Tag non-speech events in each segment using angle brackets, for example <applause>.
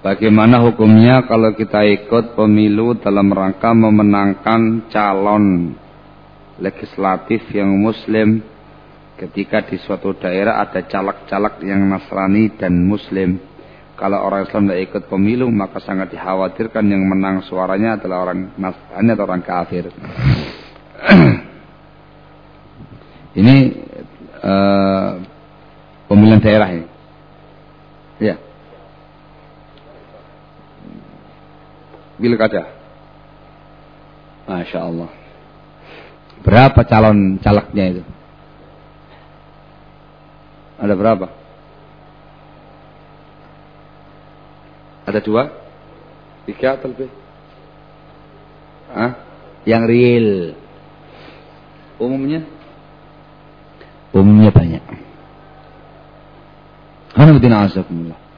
Bagaimana hukumnya kalau kita ikut pemilu dalam rangka memenangkan calon legislatif yang muslim ketika di suatu daerah ada caleg-caleg yang Nasrani dan Muslim. Kalau orang Islam tidak ikut pemilu maka sangat dikhawatirkan yang menang suaranya adalah orang Nasrani atau orang kafir. <clears throat> Ini uh, pemilihan daerah ini. Ya. Pilkada. Masya Allah. Berapa calon calegnya itu? Ada berapa? Ada dua? Tiga atau lebih? Hah? Yang real. Umumnya? Umumnya banyak. Alhamdulillah.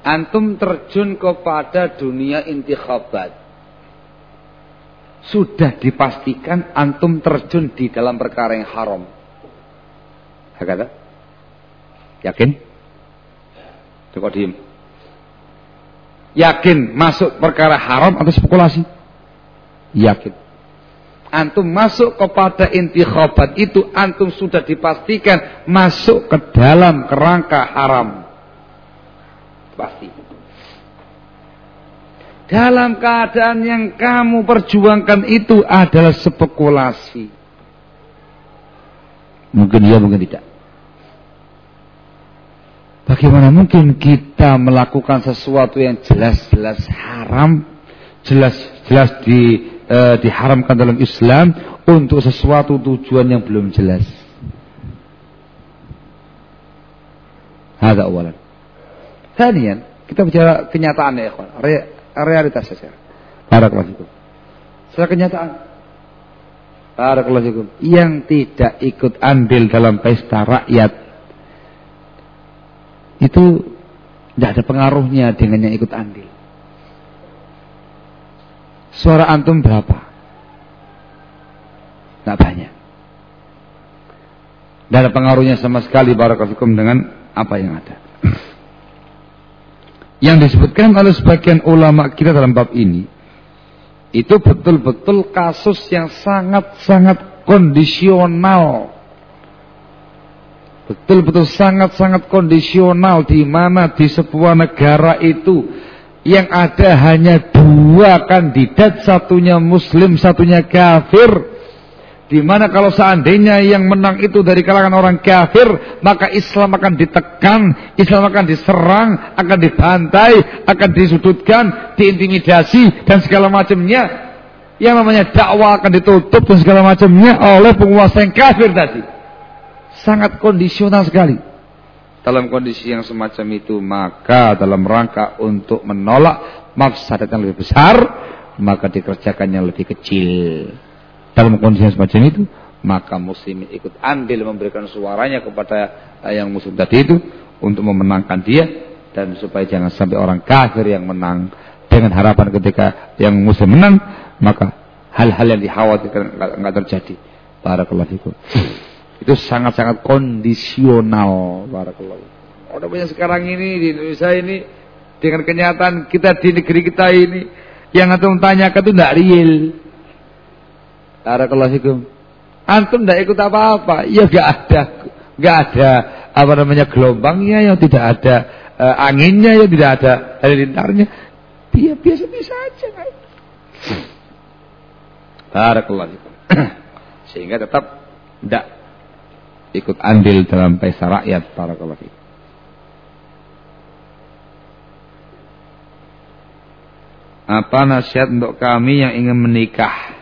Antum terjun kepada dunia intikhabat. Sudah dipastikan antum terjun di dalam perkara yang haram. Hakata? Yakin? Coba diem. Yakin masuk perkara haram atau spekulasi? Yakin. Antum masuk kepada intikhabat itu antum sudah dipastikan masuk ke dalam kerangka haram pasti. Dalam keadaan yang kamu perjuangkan itu adalah spekulasi. Mungkin iya, mungkin tidak. Bagaimana mungkin kita melakukan sesuatu yang jelas-jelas haram, jelas-jelas di, e, diharamkan dalam Islam untuk sesuatu tujuan yang belum jelas? Ada awalan. Kita bicara kenyataan ya, Re, realitas saja. Barakallahu fikum. Secara kenyataan. Barakallahu. Yang tidak ikut andil dalam pesta rakyat itu tidak ada pengaruhnya dengan yang ikut andil. Suara antum berapa? Tidak banyak. Tidak ada pengaruhnya sama sekali barakallahu dengan apa yang ada yang disebutkan oleh sebagian ulama kita dalam bab ini itu betul-betul kasus yang sangat-sangat kondisional. Betul-betul sangat-sangat kondisional di mana di sebuah negara itu yang ada hanya dua kandidat, satunya muslim, satunya kafir. Di mana kalau seandainya yang menang itu dari kalangan orang kafir, maka Islam akan ditekan, Islam akan diserang, akan dibantai, akan disudutkan, diintimidasi dan segala macamnya. Yang namanya dakwah akan ditutup dan segala macamnya oleh penguasa yang kafir tadi. Sangat kondisional sekali. Dalam kondisi yang semacam itu, maka dalam rangka untuk menolak mafsadat yang lebih besar, maka dikerjakan yang lebih kecil dalam kondisi semacam itu maka muslim ikut andil memberikan suaranya kepada yang muslim tadi itu untuk memenangkan dia dan supaya jangan sampai orang kafir yang menang. Dengan harapan ketika yang muslim menang maka hal-hal yang dikhawatirkan enggak terjadi. Barakallahu fikum. Itu sangat-sangat kondisional. Barakallahu. Udah banyak sekarang ini di Indonesia ini dengan kenyataan kita di negeri kita ini yang antum tanyakan itu tidak real Barakallahu fikum. Antum tidak ikut apa-apa. Ya gak ada gak ada apa namanya gelombangnya yang tidak ada uh, anginnya yang tidak ada halilintarnya. Dia biasa-biasa aja kan. Barakallahu fikum. <clears throat> Sehingga tetap tidak ikut andil dalam pesta rakyat barakallahu fikum. Apa nasihat untuk kami yang ingin menikah?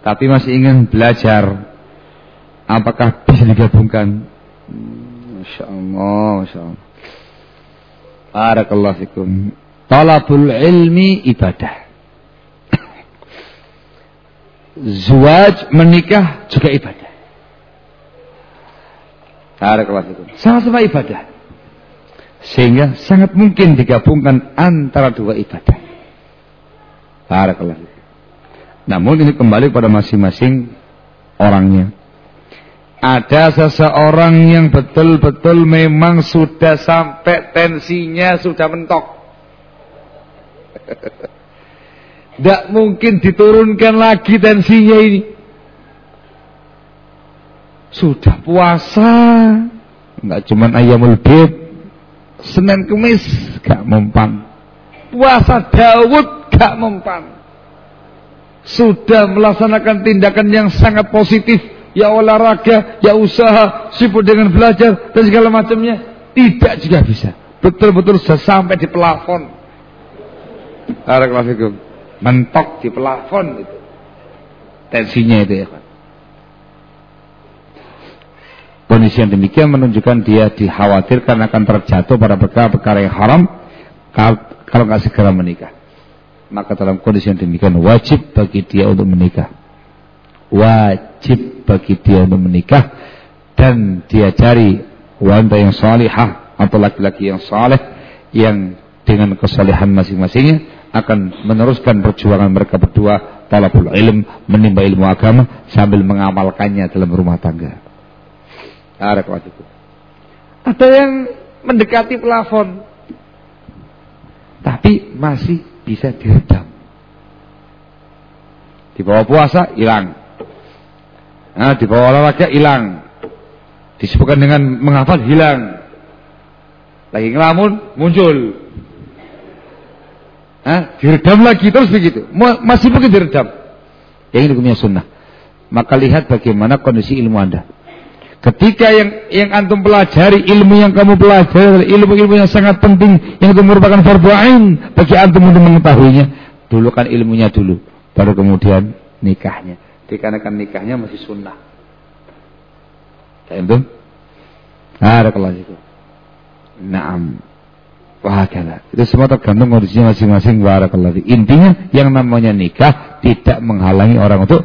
Tapi masih ingin belajar. Apakah bisa digabungkan? Masya Allah Masya Allah. Barakallahu fikum. Talabul ilmi ibadah. Zuwaj menikah juga ibadah. Barakallahu fikum. Sama-sama ibadah. Sehingga sangat mungkin digabungkan antara dua ibadah. Barakallahu Namun ini kembali pada masing-masing orangnya. Ada seseorang yang betul-betul memang sudah sampai tensinya sudah mentok. <laughs> Tidak mungkin diturunkan lagi tensinya ini. Sudah puasa. Enggak cuma ayamul bid. Senin kemis gak mempan. Puasa Daud gak mempan. Sudah melaksanakan tindakan yang sangat positif ya olahraga, ya usaha, sibuk dengan belajar dan segala macamnya. Tidak juga bisa. Betul-betul sampai di. Barakallahu Mentok di plafon itu. Tensinya itu ya. Kondisi yang demikian menunjukkan dia dikhawatirkan akan terjatuh pada perkara-perkara yang haram kalau nggak segera menikah. Maka dalam kondisi yang demikian wajib bagi dia untuk menikah. Wajib bagi dia untuk menikah dan dia cari wanita yang salihah atau laki-laki yang saleh yang dengan kesalehan masing-masingnya akan meneruskan perjuangan mereka berdua talabul ilm menimba ilmu agama sambil mengamalkannya dalam rumah tangga. Ada yang mendekati plafon tapi masih bisa diredam. Di bawah puasa hilang. Nah, di bawah olahraga hilang. Disebutkan dengan menghafal hilang. Lagi ngelamun muncul. Nah, diredam lagi terus begitu. Masih mungkin diredam. Yang ini hukumnya sunnah. Maka lihat bagaimana kondisi ilmu anda. Ketika yang yang antum pelajari ilmu yang kamu pelajari ilmu-ilmu yang sangat penting yang itu merupakan fardu bagi antum untuk mengetahuinya, dulu kan ilmunya dulu, baru kemudian nikahnya dikarenakan nikahnya masih sunnah. Fahim Barakallahu fikum. Naam. Wahakala. Itu semua tergantung kondisinya masing-masing. Barakallahu Intinya yang namanya nikah tidak menghalangi orang untuk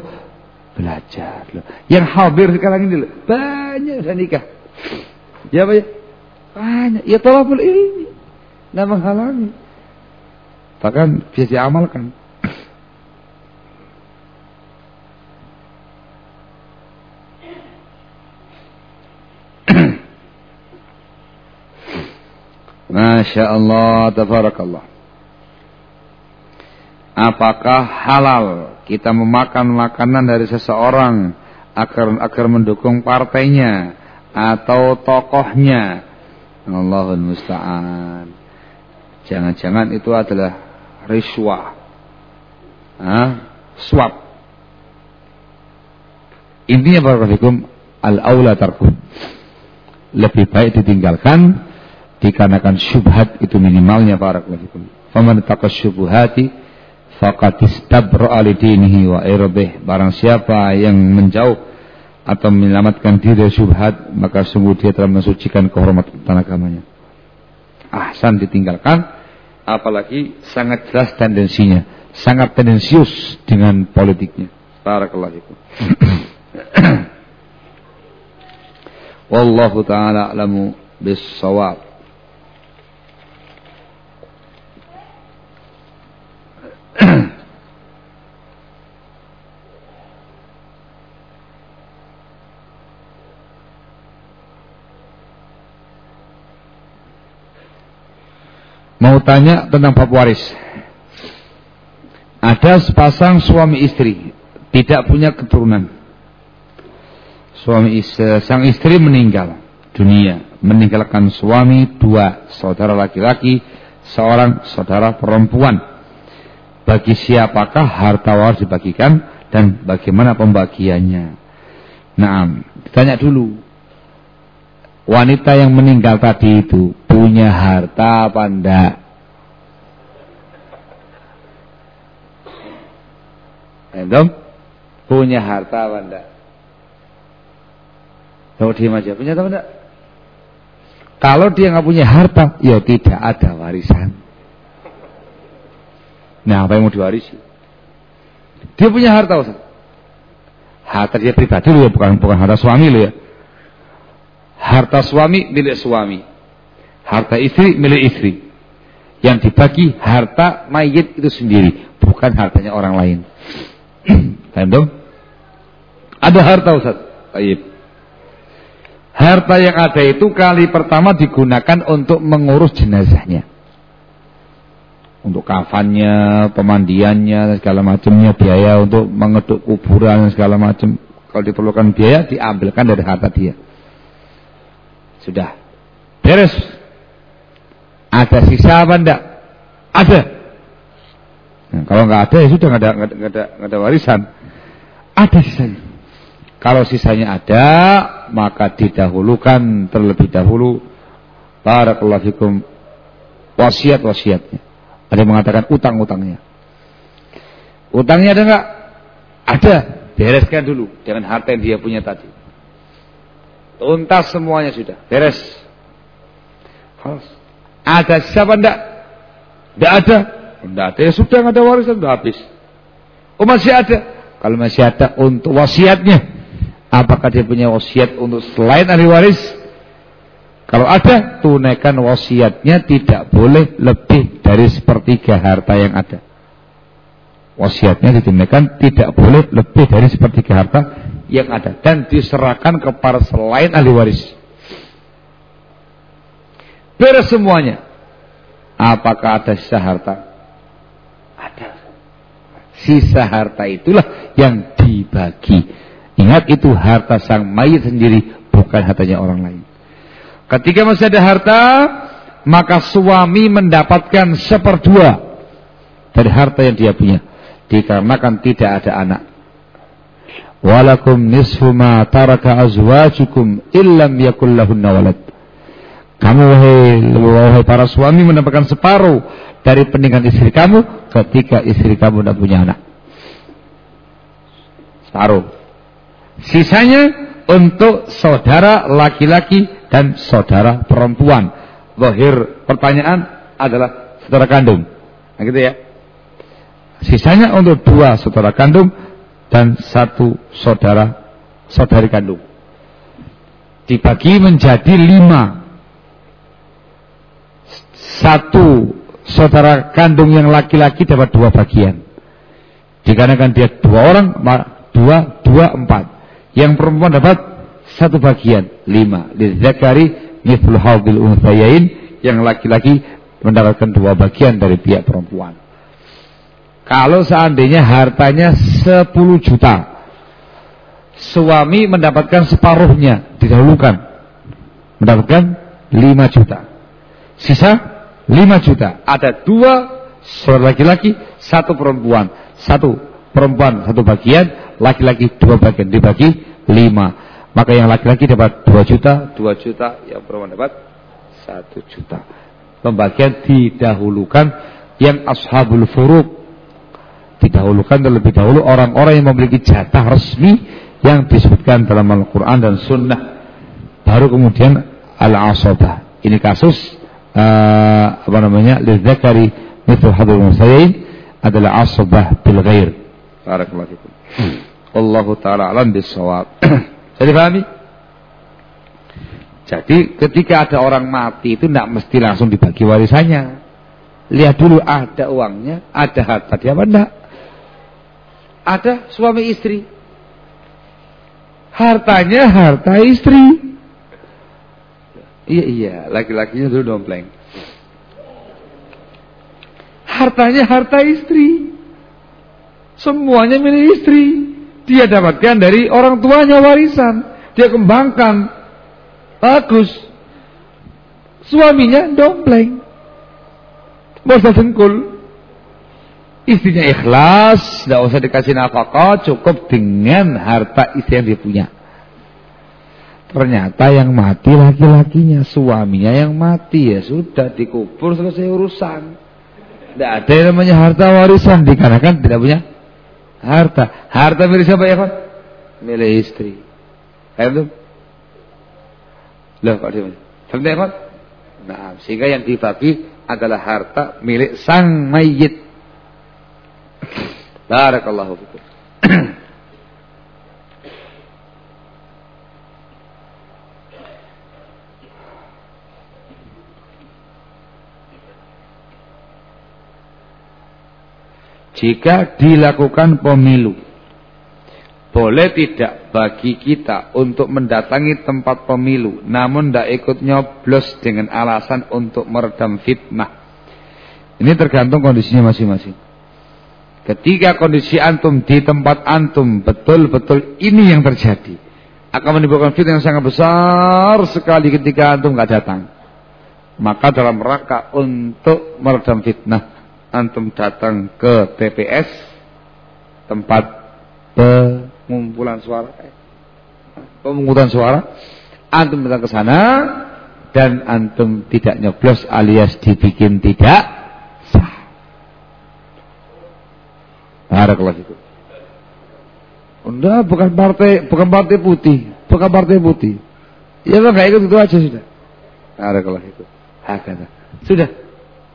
belajar. Yang hadir sekarang ini loh, banyak sudah nikah. Ya Pak ya? Banyak. Ya talabul ilmi. Tidak menghalangi. Bahkan bisa diamalkan. <coughs> Masya Allah, tabarakallah. Apakah halal kita memakan makanan dari seseorang agar agar mendukung partainya atau tokohnya? Allahul musta'an. Jangan-jangan itu adalah riswah. Hah? Swab. Intinya barakallahu al-aula tarkum. Lebih baik ditinggalkan dikarenakan syubhat itu minimalnya para fikum. Faman taqa syubhati faqad istabra'a li dinihi wa irbih. Barang siapa yang menjauh atau menyelamatkan diri dari syubhat, maka sungguh dia telah mensucikan kehormatan tanah agamanya. Ahsan ditinggalkan, apalagi sangat jelas tendensinya, sangat tendensius dengan politiknya. Barakallahu fikum. <coughs> Wallahu taala alamu bis sawab. Mau tanya tentang bab waris. Ada sepasang suami istri tidak punya keturunan. Suami istri, sang istri meninggal dunia, meninggalkan suami dua saudara laki-laki, seorang saudara perempuan bagi siapakah harta waris dibagikan dan bagaimana pembagiannya. Nah, ditanya dulu. Wanita yang meninggal tadi itu punya harta apa enggak? Entah? Punya harta apa enggak? Tahu dia aja, punya atau enggak? Kalau dia nggak punya harta, ya tidak ada warisan. Nah, apa yang mau diwarisi? Dia punya harta, Ustaz. Harta dia pribadi loh ya, bukan bukan harta suami loh ya. Harta suami milik suami. Harta istri milik istri. Yang dibagi harta mayit itu sendiri, bukan hartanya orang lain. <clears throat> Paham? Ada harta Ustaz. Baik. Harta yang ada itu kali pertama digunakan untuk mengurus jenazahnya. Untuk kafannya, pemandiannya, segala macamnya, biaya untuk mengeduk kuburan segala macam. Kalau diperlukan biaya, diambilkan dari harta dia. Sudah. Beres. Ada sisa apa enggak? Ada. Nah, kalau nggak ada ya sudah nggak ada, nggak ada, nggak ada warisan. Ada sisanya. Kalau sisanya ada, maka didahulukan terlebih dahulu barakallahu fikum wasiat-wasiatnya. Ada yang mengatakan utang-utangnya. Utangnya ada enggak? Ada. Bereskan dulu dengan harta yang dia punya tadi. Tuntas semuanya sudah. Beres. Ada siapa enggak? Enggak ada. Enggak ada. Ya sudah enggak ada warisan. Sudah habis. Oh masih ada. Kalau masih ada untuk wasiatnya. Apakah dia punya wasiat untuk selain ahli waris? Kalau ada, tunaikan wasiatnya tidak boleh lebih dari sepertiga harta yang ada. Wasiatnya ditunaikan tidak boleh lebih dari sepertiga harta yang ada dan diserahkan kepada selain ahli waris. Beres semuanya. Apakah ada sisa harta? Ada. Sisa harta itulah yang dibagi Ingat itu harta sang mayit sendiri, bukan hartanya orang lain. Ketika masih ada harta, maka suami mendapatkan seperdua dari harta yang dia punya. Dikarenakan tidak ada anak. Walakum nisfu ma taraka azwajukum illam yakul lahunna walad. Kamu wahai, wahai para suami mendapatkan separuh dari peninggalan istri kamu ketika istri kamu tidak punya anak. Separuh. Sisanya untuk saudara laki-laki dan saudara perempuan. Zahir pertanyaan adalah saudara kandung. Nah gitu ya. Sisanya untuk dua saudara kandung dan satu saudara saudari kandung. Dibagi menjadi lima. Satu saudara kandung yang laki-laki dapat dua bagian. Dikarenakan dia dua orang, dua, dua, empat. Yang perempuan dapat satu bagian, lima. Lidzakari mithlu unthayain. Yang laki-laki mendapatkan dua bagian dari pihak perempuan. Kalau seandainya hartanya 10 juta. Suami mendapatkan separuhnya, didahulukan. Mendapatkan 5 juta. Sisa 5 juta. Ada dua seorang laki-laki, satu perempuan. Satu perempuan satu bagian, laki-laki dua bagian dibagi lima. Maka yang laki-laki dapat dua juta, dua juta, yang perempuan dapat satu juta. Pembagian didahulukan yang ashabul furuk didahulukan terlebih dahulu orang-orang yang memiliki jatah resmi yang disebutkan dalam Al-Quran dan Sunnah baru kemudian al-asabah ini kasus uh, apa namanya lidzakari mithlu hadul musayin adalah asabah bil ghair barakallahu fikum Wallahu taala alam bisawab. <clears throat> Jadi pahami? Jadi ketika ada orang mati itu tidak mesti langsung dibagi warisannya. Lihat dulu ada uangnya, ada harta dia apa enggak? Ada suami istri. Hartanya harta istri. Iya iya, laki-lakinya dulu dompleng. Hartanya harta istri. Semuanya milik istri. Dia dapatkan dari orang tuanya warisan. Dia kembangkan. Bagus. Suaminya dompleng. Bosa dengkul. Istrinya ikhlas. Tidak usah dikasih nafkah. Cukup dengan harta istri yang dia punya. Ternyata yang mati laki-lakinya. Suaminya yang mati. Ya sudah dikubur selesai urusan. Tidak ada yang namanya harta warisan. Dikarenakan tidak punya harta. Harta milik siapa ya, Pak? Milik istri. Itu. Loh, kok dia? Sampai ya, Nah, sehingga yang dibagi adalah harta milik sang mayit. Barakallahu fikum. jika dilakukan pemilu boleh tidak bagi kita untuk mendatangi tempat pemilu namun tidak ikut nyoblos dengan alasan untuk meredam fitnah. Ini tergantung kondisinya masing-masing. Ketika kondisi antum di tempat antum betul-betul ini yang terjadi. Akan menimbulkan fitnah yang sangat besar sekali ketika antum nggak datang. Maka dalam rangka untuk meredam fitnah antum datang ke TPS tempat pengumpulan suara. Pemungutan suara. Antum datang ke sana dan antum tidak nyoblos alias dibikin tidak Barakallahu itu. Enggak, bukan partai, bukan partai putih, bukan partai putih. Ya lo nggak ikut itu aja sudah. Barakallahu itu. Hakata. Sudah.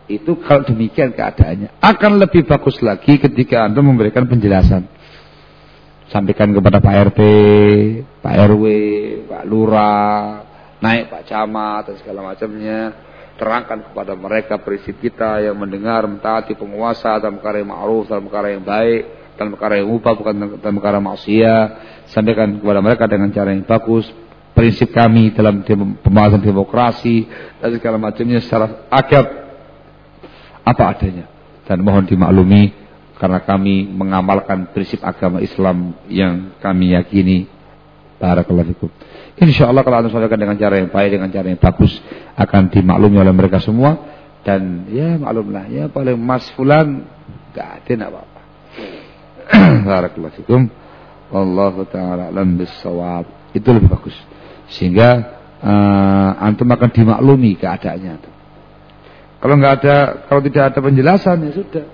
Itu kalau demikian keadaannya akan lebih bagus lagi ketika Anda memberikan penjelasan. Sampaikan kepada Pak RT, Pak RW, Pak Lurah, naik Pak Camat dan segala macamnya. Terangkan kepada mereka prinsip kita yang mendengar, mentaati penguasa dalam perkara yang ma'ruf, dalam perkara yang baik, dalam perkara yang upah, bukan dalam perkara maksiat. Sampaikan kepada mereka dengan cara yang bagus, prinsip kami dalam pembahasan demokrasi dan segala macamnya secara agak apa adanya. Dan mohon dimaklumi karena kami mengamalkan prinsip agama Islam yang kami yakini. Barakallahu fikum. Insyaallah kalau anda sampaikan dengan cara yang baik dengan cara yang bagus akan dimaklumi oleh mereka semua dan ya maklumlah ya paling mas fulan gak ada enggak apa-apa <clears throat> barakallahu fikum wallahu taala alam bisawab itu lebih bagus sehingga uh, antum akan dimaklumi keadaannya. Kalau nggak ada, kalau tidak ada penjelasan ya sudah.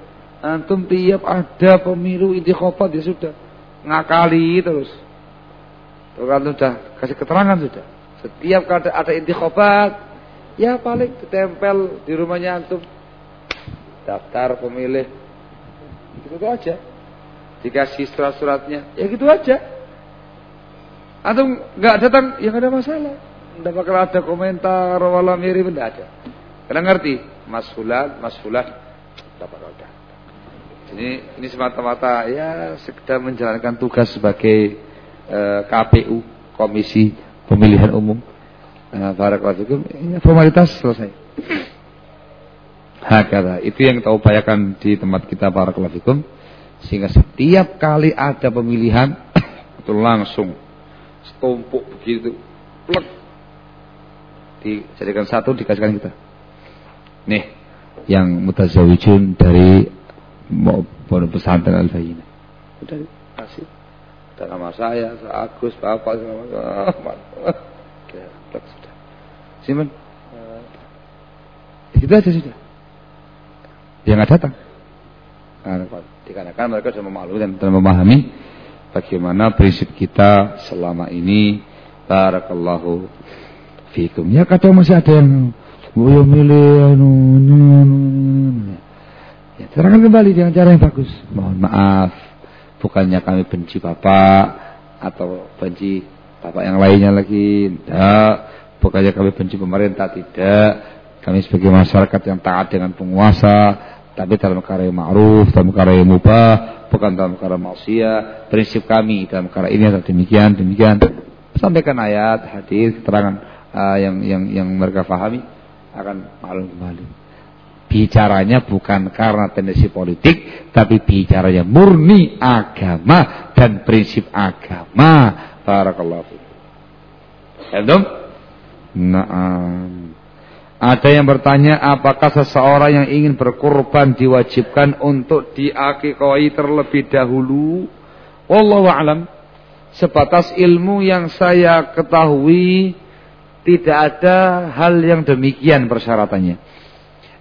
Antum tiap ada pemilu intikhabat ya sudah. Ngakali terus. Kalau antum sudah kasih keterangan sudah. Setiap ada ada intikhabat, ya paling ditempel di rumahnya antum daftar pemilih. Gitu aja. Dikasih surat-suratnya, ya gitu aja. Atau nggak datang, ya nggak ada masalah. Tidak bakal ada komentar wala mirip, tidak ada. Karena ngerti, Mas Fulan, Mas Fulan, bakal ada. Ini ini semata-mata ya sekedar menjalankan tugas sebagai eh, KPU, Komisi Pemilihan Umum. Nah, Barakallahu ya, formalitas selesai. Hakata, itu yang kita upayakan di tempat kita para fikum. Sehingga setiap kali ada pemilihan <coughs> itu langsung. Tumpuk begitu. Plek. Dijadikan satu dikasihkan kita. Nih yang mutazawijun dari pondok pesantren al -Fayina. udah kasih dan nama saya Agus Bapak sama plek sudah. Simpan itu aja sudah. Dia nggak datang. Nah, dikarenakan mereka sudah memaklumi dan, dan memahami bagaimana prinsip kita selama ini. Barakallahu fikum. Ya kadang masih ada yang boleh milih anu, anu, anu. Ya, terangkan kembali dengan cara yang bagus. Mohon maaf bukannya kami benci bapak atau benci bapak yang lainnya lagi tidak bukannya kami benci pemerintah tidak kami sebagai masyarakat yang taat dengan penguasa tapi dalam karya ma'ruf dalam karya mubah bukan dalam perkara maksiat. Prinsip kami dalam perkara ini adalah demikian, demikian. Sampaikan ayat, hadis, keterangan uh, yang yang yang mereka fahami akan maklum kembali. Bicaranya bukan karena tendensi politik, tapi bicaranya murni agama dan prinsip agama. Barakallahu fiik. Naam. Ada yang bertanya apakah seseorang yang ingin berkorban diwajibkan untuk diakikoi terlebih dahulu? Wallahu alam. Sebatas ilmu yang saya ketahui tidak ada hal yang demikian persyaratannya.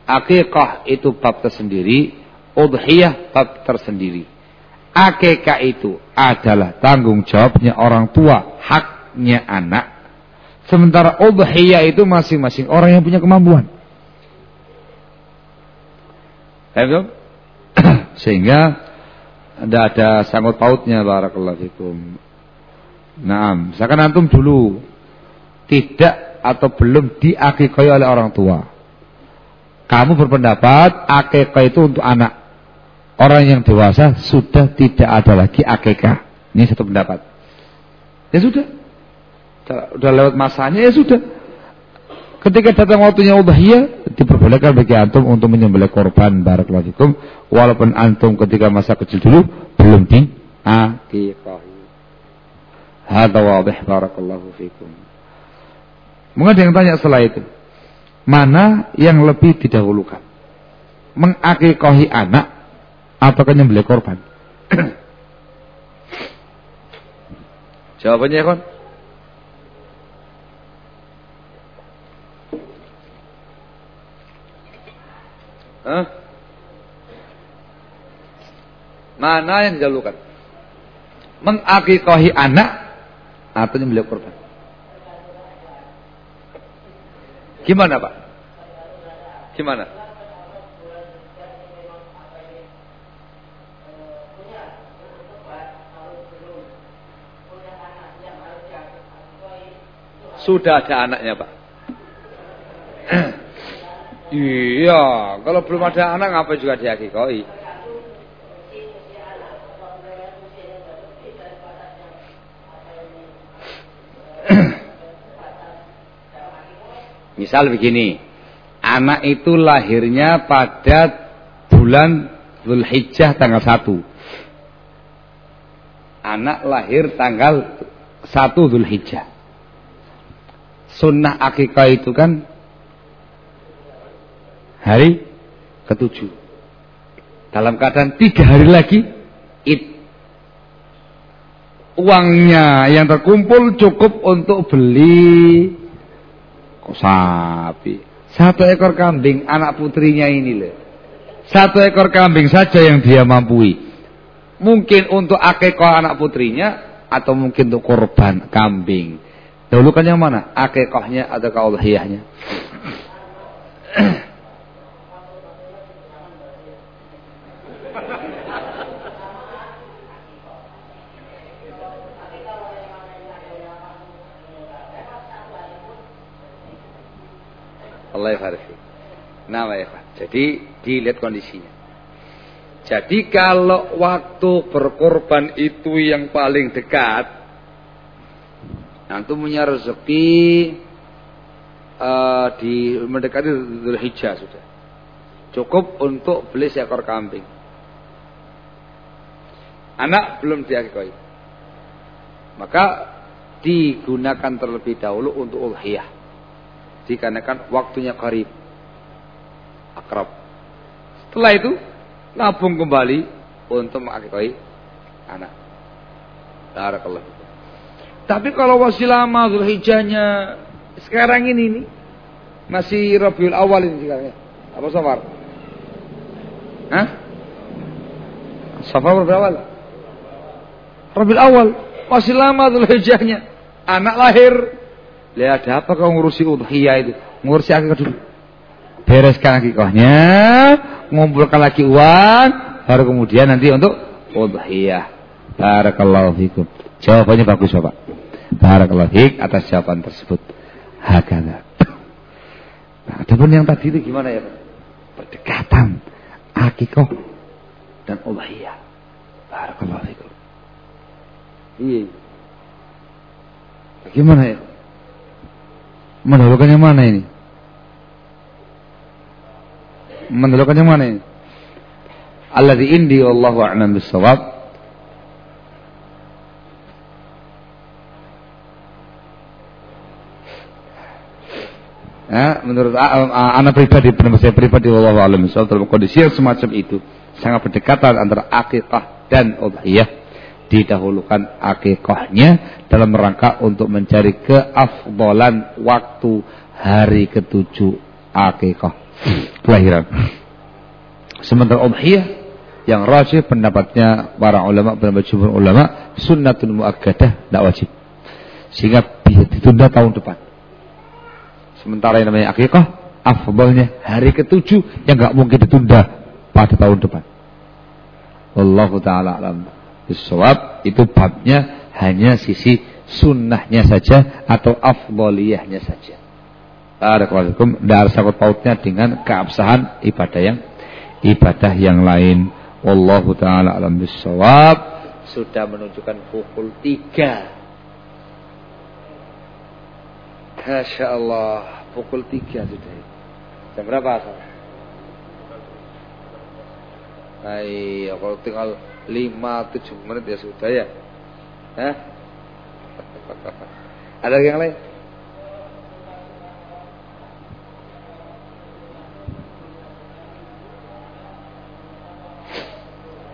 Akikah itu bab tersendiri, udhiyah bab tersendiri. Akikah itu adalah tanggung jawabnya orang tua, haknya anak Sementara udhiyah itu masing-masing orang yang punya kemampuan. <clears throat> Sehingga tidak ada sangkut pautnya barakallahu fikum. Nah, misalkan antum dulu tidak atau belum diakikoi oleh orang tua. Kamu berpendapat akikah itu untuk anak. Orang yang dewasa sudah tidak ada lagi akikah. Ini satu pendapat. Ya sudah. Sudah lewat masanya ya sudah. Ketika datang waktunya udhiyah, diperbolehkan bagi antum untuk menyembelih korban fikum walaupun antum ketika masa kecil dulu belum di akikahi. Hadza wadih barakallahu fikum. Mungkin ada yang tanya setelah itu. Mana yang lebih didahulukan? Mengakikahi anak atau menyembelih korban? <clears throat> Jawabannya ya, kon? Mana yang dijalukan? Mengakikahi anak atau menyembelih korban? Gimana Pak? Gimana? Sudah ada anaknya Pak. <clears throat> iya, kalau belum ada anak ngapa juga dihakikoi? <clears throat> Misal begini, anak itu lahirnya pada bulan Zulhijjah tanggal 1. Anak lahir tanggal 1 Zulhijjah sunnah akikah itu kan hari ketujuh. Dalam keadaan tiga hari lagi, id. Uangnya yang terkumpul cukup untuk beli sapi. Satu ekor kambing anak putrinya ini loh. Satu ekor kambing saja yang dia mampu. Mungkin untuk akikah anak putrinya atau mungkin untuk korban kambing. Dahulukan yang mana? Akikahnya atau kaulhiyahnya? Allah ya Nah, ya Jadi dilihat kondisinya. Jadi kalau waktu berkorban itu yang paling dekat, Antum punya rezeki uh, di mendekati Dzulhijjah sudah. Cukup untuk beli seekor kambing. Anak belum diakikoi. Maka digunakan terlebih dahulu untuk ulhiyah. Dikarenakan waktunya karib. Akrab. Setelah itu nabung kembali untuk mengakikoi anak. Barakallahu tapi kalau masih lama Zulhijjahnya sekarang ini nih masih Rabiul Awal ini sekarang ya. Apa Safar? Hah? Safar Rabiul Awal? Rabiul Awal masih lama Zulhijjahnya. Anak lahir. Lihat ada apa kau ngurusi udhiyah itu? Ngurusi akikah dulu. Bereskan akikahnya, ngumpulkan lagi uang, baru kemudian nanti untuk udhiyah. Barakallahu fikum. Jawabannya bagus Bapak. Barakallahu fiik atas jawaban tersebut. Hakana. Nah, adapun yang tadi itu gimana ya Pak? Berdekatan akikoh dan ubahiyah. Barakallahu fiikum. Iya. Bagaimana ya? Mendahulukan yang mana ini? Mendahulukan yang mana ini? Alladhi indi wallahu a'lam bissawab. Ya, menurut anak pribadi, pendapat saya pribadi, Allah alam soal dalam kondisi yang semacam itu sangat berdekatan antara akikah dan udhiyah. Didahulukan akikahnya dalam rangka untuk mencari keafdolan waktu hari ketujuh akikah kelahiran. Sementara udhiyah yang rajih pendapatnya para ulama pendapat jumhur ulama sunnatul muakkadah tidak wajib. Sehingga bisa ditunda tahun depan Sementara yang namanya akikah, afdalnya hari ketujuh yang nggak mungkin ditunda pada tahun depan. Allah taala alam. Bisawab itu babnya hanya sisi sunnahnya saja atau afdaliyahnya saja. Barakallahu ada sangkut pautnya dengan keabsahan ibadah yang ibadah yang lain. Wallahu taala alam bisawab. sudah menunjukkan pukul 3. Masya Allah, pukul 3 sudah. Jam berapa asal? Ayo, kalau tinggal 5-7 menit ya sudah ya. Hah? <laughs> Ada yang lain?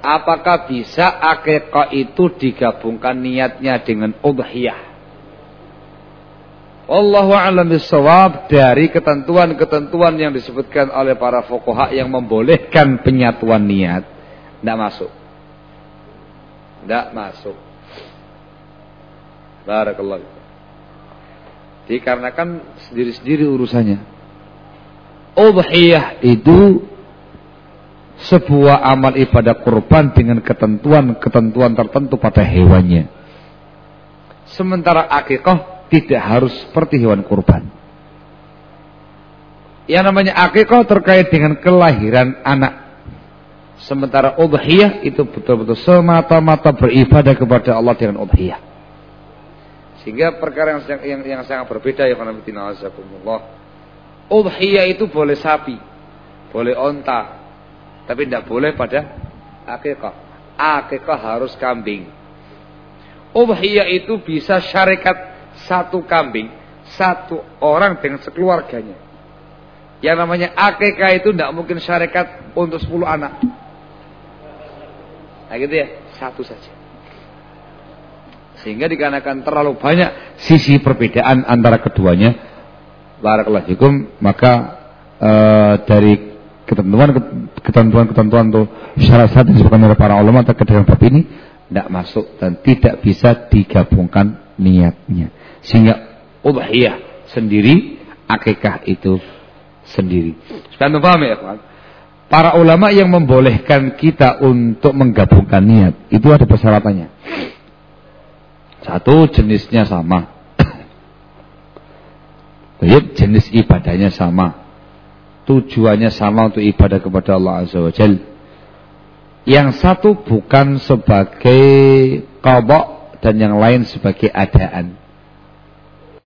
Apakah bisa akikah itu digabungkan niatnya dengan udhiyah? Wallahu a'lam bissawab dari ketentuan-ketentuan yang disebutkan oleh para fuqaha yang membolehkan penyatuan niat tidak masuk. Tidak masuk. Barakallahu. Dikarenakan sendiri-sendiri urusannya. Udhiyah itu sebuah amal ibadah kurban dengan ketentuan-ketentuan tertentu pada hewannya. Sementara akikah tidak harus seperti hewan kurban. Yang namanya akikah terkait dengan kelahiran anak. Sementara udhiyah itu betul-betul semata-mata beribadah kepada Allah dengan udhiyah. Sehingga perkara yang, yang, yang sangat berbeda ya karena Udhiyah itu boleh sapi, boleh onta, tapi tidak boleh pada akikah. Akikah harus kambing. Udhiyah itu bisa syarikat satu kambing, satu orang dengan sekeluarganya. Yang namanya akikah itu tidak mungkin syarikat untuk 10 anak. Nah gitu ya, satu saja. Sehingga dikarenakan terlalu banyak sisi perbedaan antara keduanya, barakallahu maka e, dari ketentuan ketentuan ketentuan tuh syarat-syarat yang disebutkan oleh para ulama terkait dengan bab ini tidak masuk dan tidak bisa digabungkan niatnya sehingga udhiyah sendiri akikah itu sendiri. Sekarang paham ya para ulama yang membolehkan kita untuk menggabungkan niat itu ada persyaratannya. Satu jenisnya sama. <coughs> Jenis ibadahnya sama. Tujuannya sama untuk ibadah kepada Allah Azza wa Jal. Yang satu bukan sebagai kobok dan yang lain sebagai adaan.